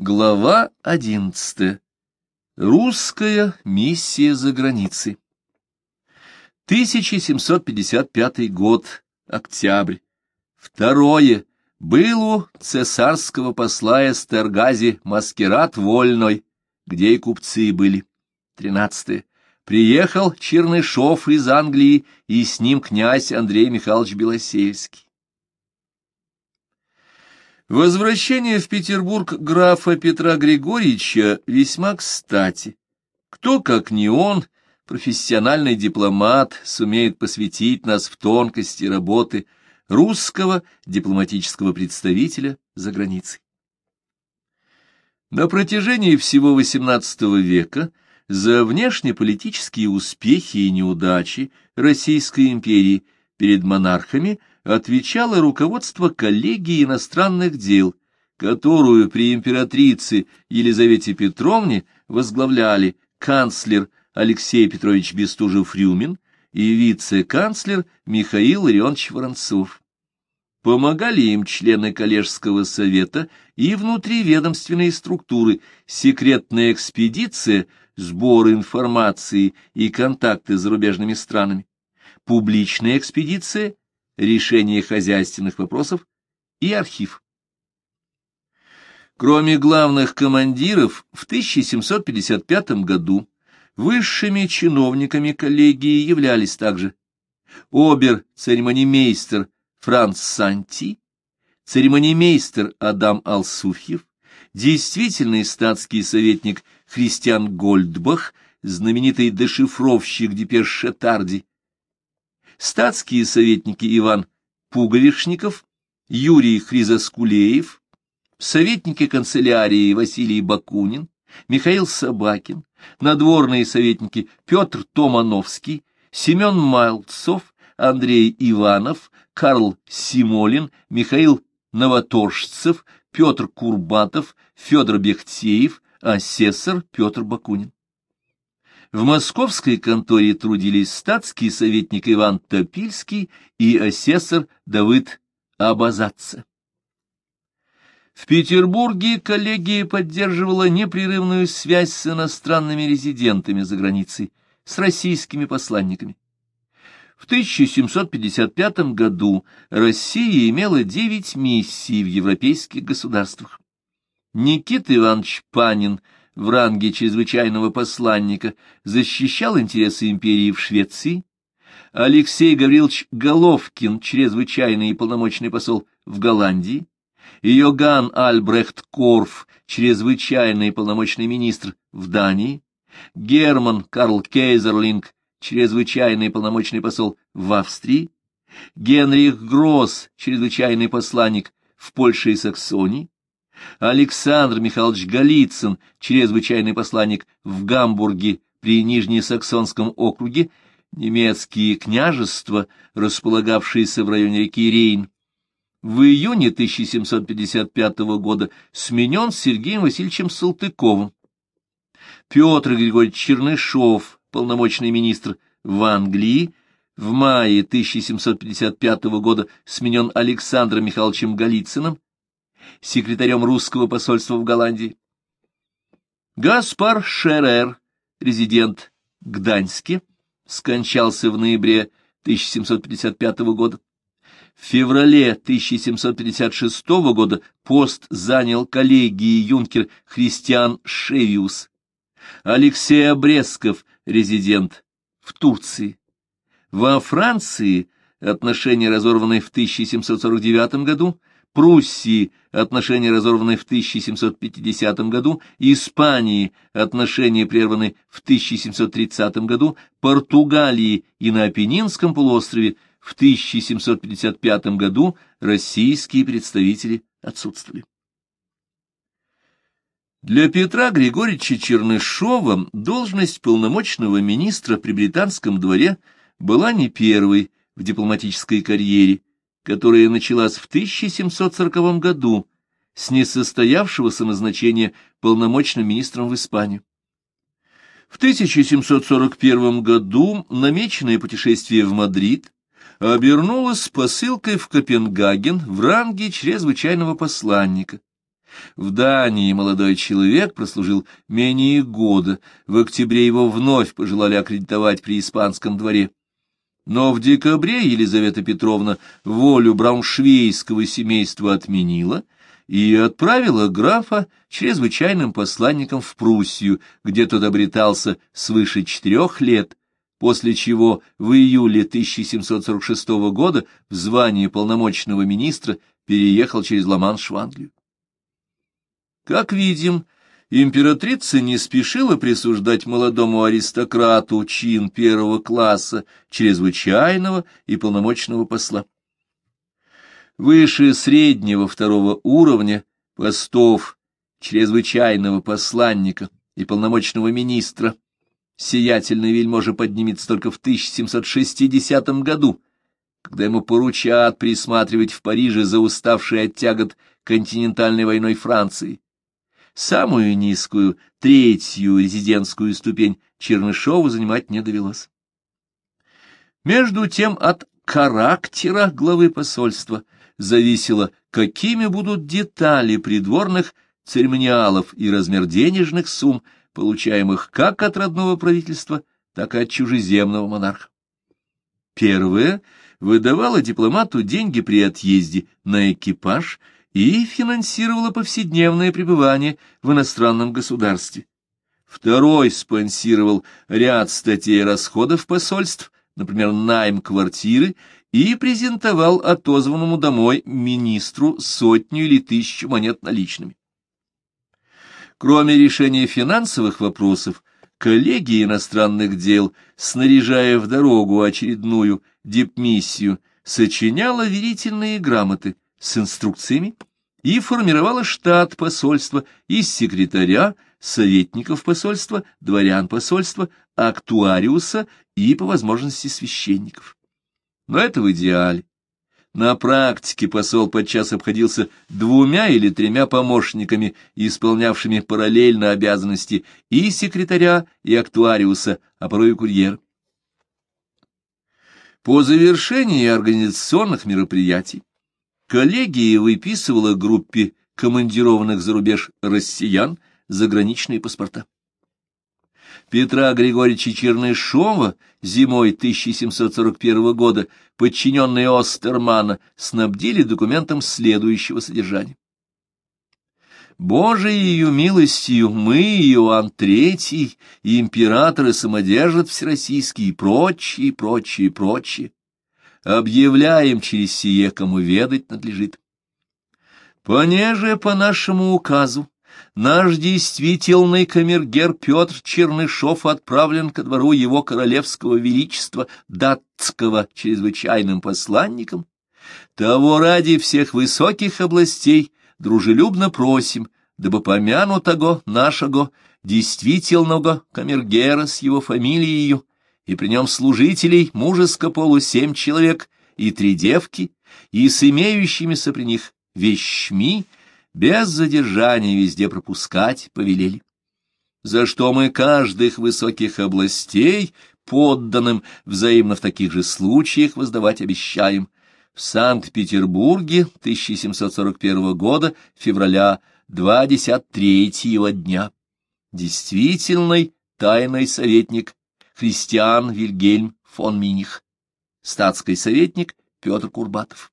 Глава одиннадцатая. Русская миссия за границей. 1755 год. Октябрь. Второе. Был у цесарского посла Эстергази маскирад вольной, где и купцы были. Тринадцатое. Приехал Чернышов из Англии, и с ним князь Андрей Михайлович Белосельский. Возвращение в Петербург графа Петра Григорьевича весьма кстати. Кто, как не он, профессиональный дипломат, сумеет посвятить нас в тонкости работы русского дипломатического представителя за границей. На протяжении всего XVIII века за внешнеполитические успехи и неудачи Российской империи перед монархами отвечало руководство коллегии иностранных дел, которую при императрице Елизавете Петровне возглавляли канцлер Алексей Петрович Бестужев-Рюмин и вице-канцлер Михаил Ларионович Воронцов. Помогали им члены коллежского совета и внутриведомственные структуры, секретная экспедиция, сбор информации и контакты с зарубежными странами, публичная экспедиция решение хозяйственных вопросов и архив. Кроме главных командиров, в 1755 году высшими чиновниками коллегии являлись также обер-церемонимейстер Франц Санти, церемонимейстер Адам Алсуфьев, действительный статский советник Христиан Гольдбах, знаменитый дешифровщик депеш Шетарди, статские советники Иван Пуговишников, Юрий Хризоскулеев, советники канцелярии Василий Бакунин, Михаил Собакин, надворные советники Петр Томановский, Семен Мальцов, Андрей Иванов, Карл Симолин, Михаил Новоторжцев, Петр Курбатов, Федор Бехтеев, асессор Петр Бакунин. В московской конторе трудились статский советник Иван Топильский и асессор Давыд Абазадзе. В Петербурге коллегия поддерживала непрерывную связь с иностранными резидентами за границей, с российскими посланниками. В 1755 году Россия имела девять миссий в европейских государствах. Никита Иванович Панин – в ранге чрезвычайного посланника защищал интересы империи в Швеции, Алексей Гаврилович Головкин, чрезвычайный и полномочный посол в Голландии, Йоган Альбрехт Корф, чрезвычайный и полномочный министр в Дании, Герман Карл Кейзерлинг, чрезвычайный и полномочный посол в Австрии, Генрих Гросс, чрезвычайный посланник в Польше и Саксонии, Александр Михайлович Голицын, чрезвычайный посланник в Гамбурге при Нижнесаксонском округе, немецкие княжества, располагавшиеся в районе реки Рейн, в июне 1755 года сменен Сергеем Васильевичем Салтыковым. Петр Григорьевич Чернышов, полномочный министр в Англии, в мае 1755 года сменен Александром Михайловичем Голицыным, секретарем русского посольства в Голландии. Гаспар Шерер, резидент Гданьске, скончался в ноябре 1755 года. В феврале 1756 года пост занял коллегии юнкер Христиан Шевиус. Алексей Обрезков, резидент в Турции. Во Франции, отношения разорванные в 1749 году, Пруссии отношения разорваны в 1750 году, Испании отношения прерваны в 1730 году, Португалии и на Апеннинском полуострове в 1755 году российские представители отсутствовали. Для Петра Григорьевича Чернышова должность полномочного министра при британском дворе была не первой в дипломатической карьере, которая началась в 1740 году с несостоявшегося назначения полномочным министром в Испанию. В 1741 году намеченное путешествие в Мадрид обернулось посылкой в Копенгаген в ранге чрезвычайного посланника. В Дании молодой человек прослужил менее года, в октябре его вновь пожелали аккредитовать при испанском дворе. Но в декабре Елизавета Петровна волю брауншвейского семейства отменила и отправила графа чрезвычайным посланником в Пруссию, где тот обретался свыше четырех лет, после чего в июле 1746 года в звании полномочного министра переехал через Ла-Манш в Англию. Как видим, императрица не спешила присуждать молодому аристократу чин первого класса, чрезвычайного и полномочного посла. Выше среднего второго уровня постов чрезвычайного посланника и полномочного министра сиятельный вельможа поднимется только в 1760 году, когда ему поручат присматривать в Париже за уставшей от тягот континентальной войной Франции. Самую низкую, третью резидентскую ступень Чернышову занимать не довелось. Между тем от характера главы посольства зависело, какими будут детали придворных церемониалов и размер денежных сумм, получаемых как от родного правительства, так и от чужеземного монарха. Первое выдавало дипломату деньги при отъезде на экипаж – и финансировала повседневное пребывание в иностранном государстве. Второй спонсировал ряд статей расходов посольств, например, найм квартиры, и презентовал отозванному домой министру сотню или тысячу монет наличными. Кроме решения финансовых вопросов, коллегия иностранных дел, снаряжая в дорогу очередную дипмиссию, сочиняла верительные грамоты – с инструкциями и формировала штат посольства из секретаря, советников посольства, дворян посольства, актуариуса и, по возможности, священников. Но это в идеале. На практике посол подчас обходился двумя или тремя помощниками, исполнявшими параллельно обязанности и секретаря, и актуариуса, а порой и курьера. По завершении организационных мероприятий Коллегия выписывала группе командированных за рубеж россиян заграничные паспорта. Петра Григорьевича Чернышова зимой 1741 года, подчиненные Остермана, снабдили документом следующего содержания. Божией милостью мы, Иоанн Третий, императоры самодержат всероссийские и прочие, прочие, прочие, объявляем через сие, кому ведать надлежит. Понеже по нашему указу наш действительный камергер Петр Чернышов отправлен ко двору его королевского величества датского чрезвычайным посланником, того ради всех высоких областей дружелюбно просим, дабы помянутого нашего действительного камергера с его фамилией и при нем служителей мужеско полу семь человек и три девки, и с имеющимися при них вещми, без задержания везде пропускать повелели. За что мы каждых высоких областей подданным взаимно в таких же случаях воздавать обещаем. В Санкт-Петербурге 1741 года, февраля 23 дня. Действительный тайный советник Христиан Вильгельм фон Миних, статский советник Петр Курбатов.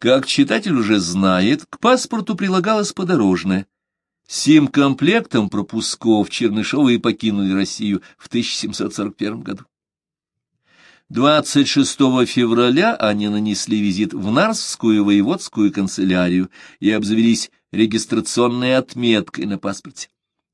Как читатель уже знает, к паспорту прилагалось подорожное. Сим комплектом пропусков Чернышовы покинули Россию в 1741 году. 26 февраля они нанесли визит в Нарвскую воеводскую канцелярию и обзавелись регистрационной отметкой на паспорте.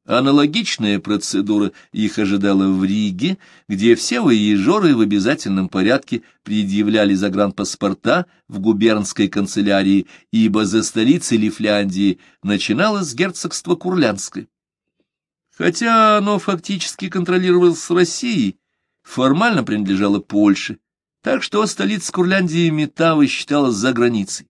Аналогичная процедура их ожидала в Риге, где все выезжоры в обязательном порядке предъявляли загранпаспорта в губернской канцелярии, ибо за столицей Лифляндии начиналось герцогство Курлянское. Хотя оно фактически контролировалось Россией, формально принадлежало Польше, так что столица Курляндии Метавы считалась за границей.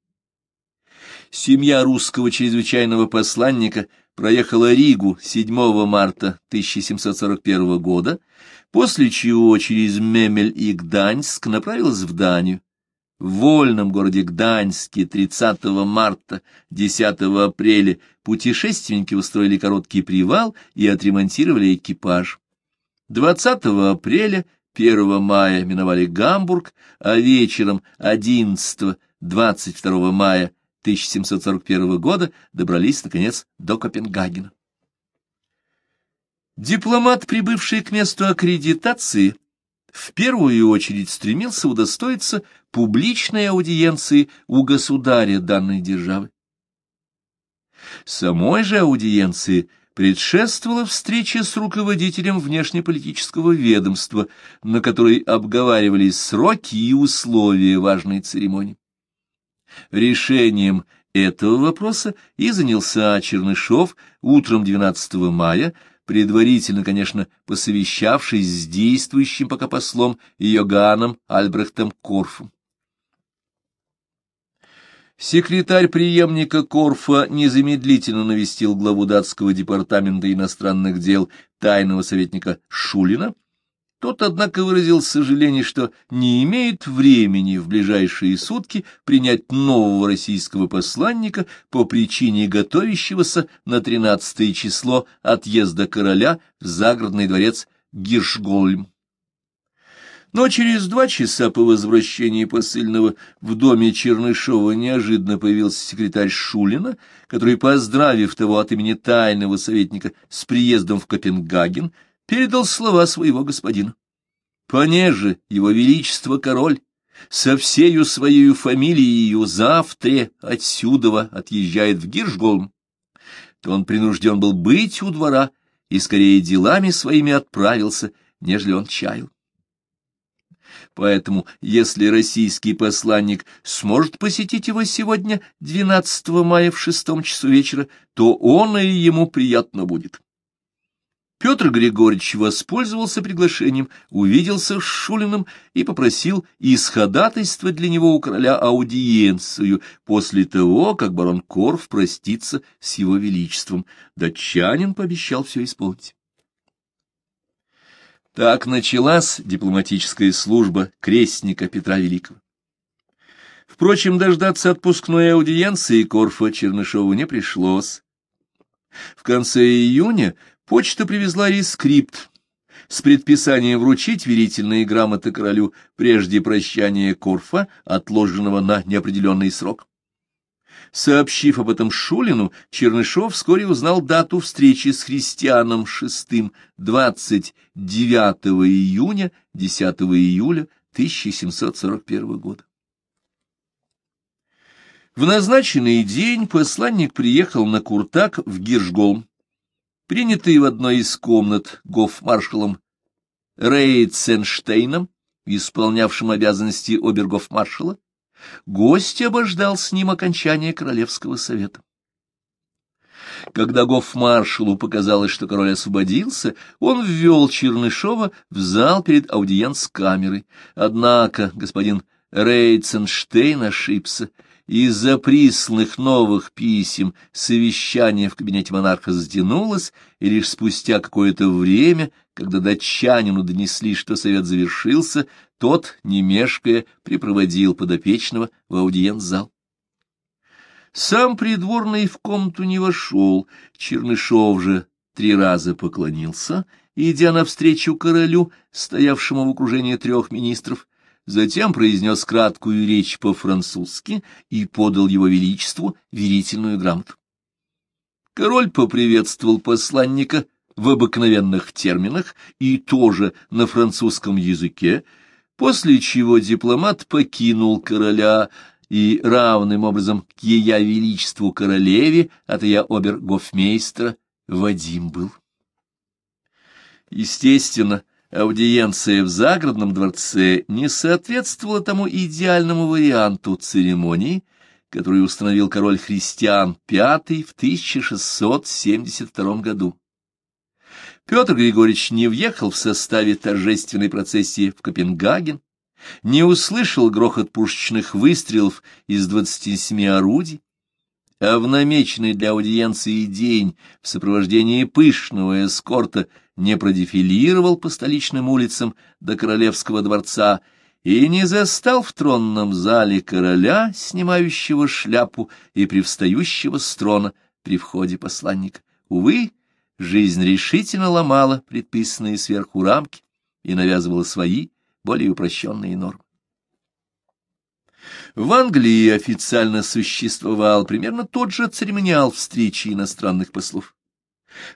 Семья русского чрезвычайного посланника – проехала Ригу 7 марта 1741 года, после чего через Мемель и Гданьск направилась в Данию. в вольном городе Гданьске 30 марта, 10 апреля путешественники устроили короткий привал и отремонтировали экипаж. 20 апреля, 1 мая миновали Гамбург, а вечером 11-22 мая 1741 года добрались, наконец, до Копенгагена. Дипломат, прибывший к месту аккредитации, в первую очередь стремился удостоиться публичной аудиенции у государя данной державы. Самой же аудиенции предшествовала встреча с руководителем внешнеполитического ведомства, на которой обговаривались сроки и условия важной церемонии. Решением этого вопроса и занялся Чернышов утром 12 мая, предварительно, конечно, посовещавшись с действующим пока послом Йоганном Альбрехтом Корфом. Секретарь преемника Корфа незамедлительно навестил главу датского департамента иностранных дел тайного советника Шулина. Тот, однако, выразил сожаление, что не имеет времени в ближайшие сутки принять нового российского посланника по причине готовящегося на 13 число отъезда короля в загородный дворец Гиршгольм. Но через два часа по возвращении посыльного в доме Чернышова неожиданно появился секретарь Шулина, который, поздравив того от имени тайного советника с приездом в Копенгаген, передал слова своего господина. «Понеже, его величество король, со всею своей фамилией завтра отсюда отъезжает в Гиршголм, то он принужден был быть у двора и скорее делами своими отправился, нежели он чаял. Поэтому, если российский посланник сможет посетить его сегодня, 12 мая в шестом часу вечера, то он и ему приятно будет. Петр Григорьевич воспользовался приглашением, увиделся с Шулиным и попросил исходатайствовать для него у короля аудиенцию после того, как барон Корф простится с его величеством. Датчанин пообещал все исполнить. Так началась дипломатическая служба крестника Петра Великого. Впрочем, дождаться отпускной аудиенции Корфа Чернышову не пришлось. В конце июня почта привезла рескрипт с предписанием вручить верительные грамоты королю прежде прощания Корфа, отложенного на неопределенный срок. Сообщив об этом Шулину, Чернышов вскоре узнал дату встречи с христианом шестым 29 июня 10 июля 1741 года. В назначенный день посланник приехал на Куртак в Гиршголм. Принятый в одной из комнат гофмаршалом Рейценштейном, исполнявшим обязанности обергофмаршала, Гость обождал с ним окончания Королевского совета. Когда гофмаршалу показалось, что король освободился, он ввел Чернышова в зал перед аудиенц-камерой. Однако господин Рейценштейн ошибся. Из-за присланных новых писем совещание в кабинете монарха сдвинулось, и лишь спустя какое-то время, когда датчанину донесли, что совет завершился, тот, не мешкая, припроводил подопечного в аудиенц-зал. Сам придворный в комнату не вошел, Чернышов же три раза поклонился, идя навстречу королю, стоявшему в окружении трех министров, затем произнес краткую речь по-французски и подал его величеству верительную грамоту. Король поприветствовал посланника в обыкновенных терминах и тоже на французском языке, после чего дипломат покинул короля и равным образом к ея величеству королеве, от я обергофмейстера, Вадим был. Естественно, аудиенция в загородном дворце не соответствовала тому идеальному варианту церемонии, который установил король христиан V в 1672 году. Петр Григорьевич не въехал в составе торжественной процессии в Копенгаген, не услышал грохот пушечных выстрелов из двадцати семи орудий, а в намеченный для аудиенции день в сопровождении пышного эскорта не продефилировал по столичным улицам до Королевского дворца и не застал в тронном зале короля, снимающего шляпу и привстающего с трона при входе посланника. Увы, жизнь решительно ломала предписанные сверху рамки и навязывала свои, более упрощенные нормы. В Англии официально существовал примерно тот же церемониал встречи иностранных послов.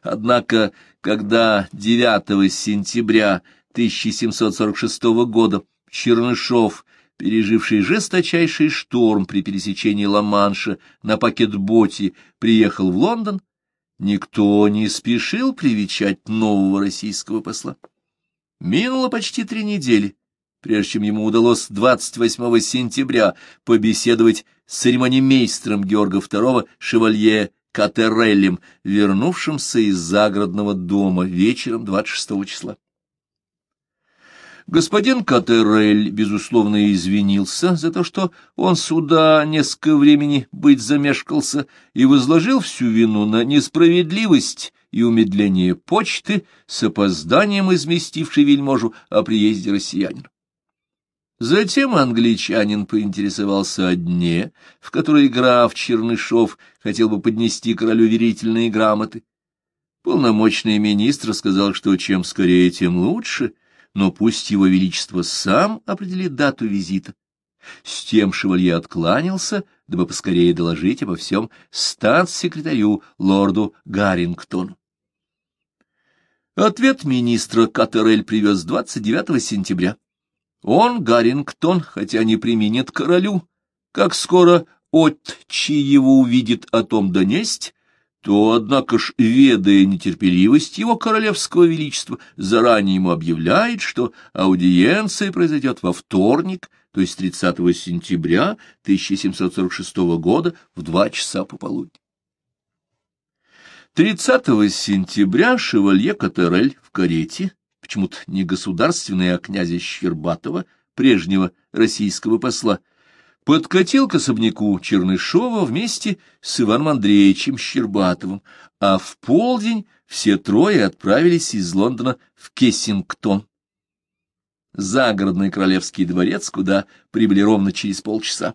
Однако, когда 9 сентября 1746 года Чернышов, переживший жесточайший шторм при пересечении Ла-Манша на пакетботе, приехал в Лондон, никто не спешил привечать нового российского посла. Минуло почти три недели, прежде чем ему удалось 28 сентября побеседовать с церемонимейстером Георга II Шевалье Катереллем, вернувшимся из загородного дома вечером 26 числа. Господин Катерель, безусловно, извинился за то, что он сюда несколько времени быть замешкался и возложил всю вину на несправедливость и умедление почты с опозданием изместившей вельможу о приезде россиянина. Затем англичанин поинтересовался о дне, в который граф Чернышов хотел бы поднести королю верительные грамоты. Полномочный министр сказал, что чем скорее, тем лучше, но пусть его величество сам определит дату визита. С тем шевалье откланялся, дабы поскорее доложить обо всем статс-секретарю лорду Гаррингтону. Ответ министра Катерель привез 29 сентября. Он, Гаррингтон, хотя не применит королю, как скоро отчи его увидит о том донесть, то, однако ж, ведая нетерпеливость его королевского величества, заранее ему объявляет, что аудиенция произойдет во вторник, то есть 30 сентября 1746 года в два часа пополудни. 30 сентября шевалье Катерель в карете почему-то не государственный, а князя Щербатова, прежнего российского посла, подкатил к особняку Чернышова вместе с Иваном Андреевичем Щербатовым, а в полдень все трое отправились из Лондона в Кессингтон. Загородный королевский дворец, куда прибыли ровно через полчаса.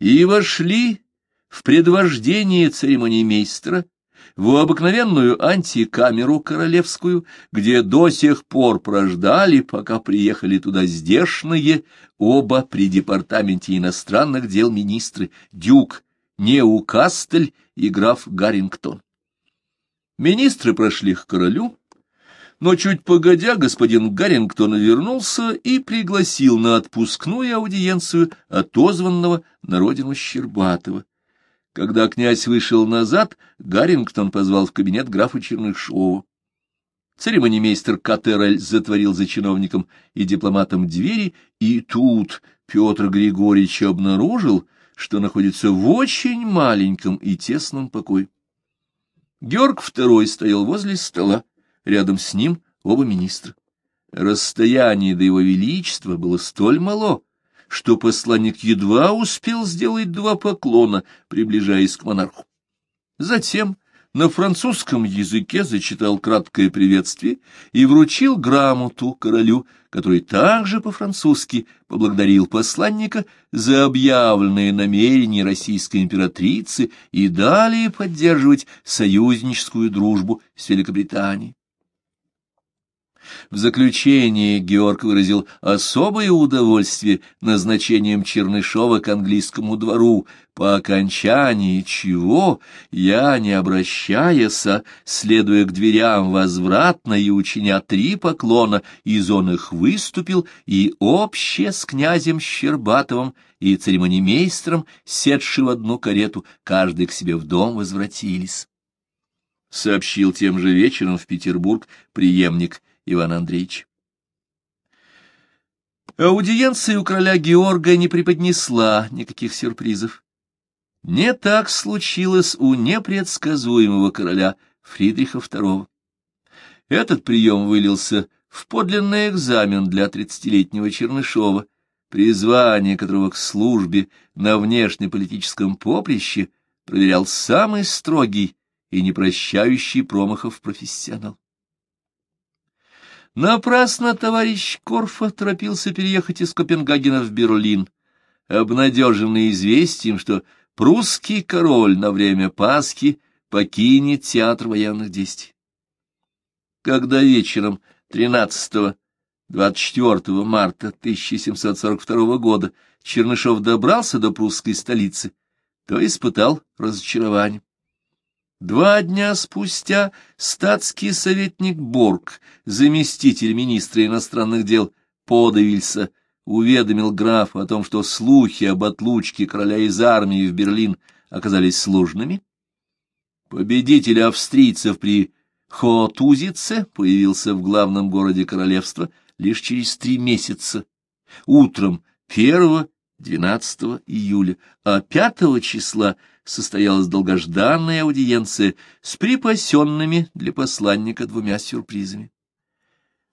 И вошли в предвождение церемониймейстера в обыкновенную антикамеру королевскую, где до сих пор прождали, пока приехали туда здешние, оба при департаменте иностранных дел министры, дюк Неукастель и граф Гаррингтон. Министры прошли к королю, но чуть погодя господин Гаррингтон вернулся и пригласил на отпускную аудиенцию отозванного на родину Щербатова. Когда князь вышел назад, Гаррингтон позвал в кабинет графа Чернышова. Церемонимейстер Катерель затворил за чиновником и дипломатом двери, и тут Петр Григорьевич обнаружил, что находится в очень маленьком и тесном покое. Георг II стоял возле стола, рядом с ним оба министра. Расстояние до его величества было столь мало, что посланник едва успел сделать два поклона, приближаясь к монарху. Затем на французском языке зачитал краткое приветствие и вручил грамоту королю, который также по-французски поблагодарил посланника за объявленные намерения российской императрицы и далее поддерживать союзническую дружбу с Великобританией. В заключение Георг выразил особое удовольствие назначением Чернышова к английскому двору, по окончании чего я, не обращаясь, следуя к дверям возвратно и учиня три поклона, из он их выступил, и обще с князем Щербатовым и церемонимейстером, седши в одну карету, каждый к себе в дом возвратились. Сообщил тем же вечером в Петербург преемник Иван Андреевич. Аудиенция у короля Георга не преподнесла никаких сюрпризов. Не так случилось у непредсказуемого короля Фридриха II. Этот прием вылился в подлинный экзамен для тридцатилетнего Чернышова, призвание которого к службе на внешнеполитическом поприще проверял самый строгий и не прощающий промахов профессионал. Напрасно товарищ Корфа торопился переехать из Копенгагена в Берлин, обнадеженный известием, что прусский король на время Пасхи покинет театр военных действий. Когда вечером 13-24 марта 1742 года Чернышов добрался до прусской столицы, то испытал разочарование. Два дня спустя статский советник Борг, заместитель министра иностранных дел Подавильса, уведомил графа о том, что слухи об отлучке короля из армии в Берлин оказались сложными. Победитель австрийцев при Хотузице появился в главном городе королевства лишь через три месяца, утром 1-12 июля, а 5 числа состоялась долгожданная аудиенция с припасенными для посланника двумя сюрпризами.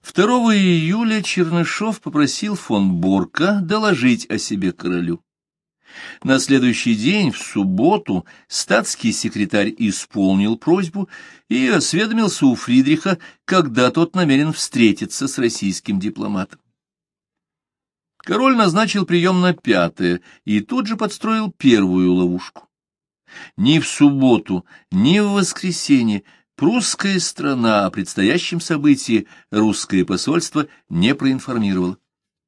2 июля Чернышов попросил фон Борка доложить о себе королю. На следующий день, в субботу, статский секретарь исполнил просьбу и осведомился у Фридриха, когда тот намерен встретиться с российским дипломатом. Король назначил прием на пятое и тут же подстроил первую ловушку. Ни в субботу, ни в воскресенье прусская страна о предстоящем событии русское посольство не проинформировало.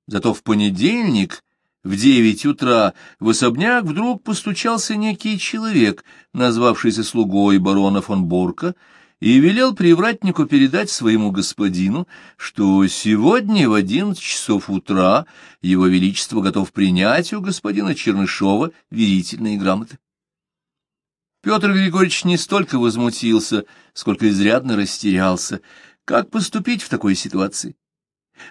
Зато в понедельник в девять утра в особняк вдруг постучался некий человек, назвавшийся слугой барона фон Борка, и велел привратнику передать своему господину, что сегодня в одиннадцать часов утра его величество готов принять у господина Чернышова верительные грамоты. Петр Григорьевич не столько возмутился, сколько изрядно растерялся. Как поступить в такой ситуации?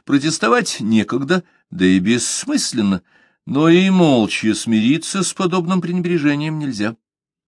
Протестовать некогда, да и бессмысленно, но и молча смириться с подобным пренебрежением нельзя.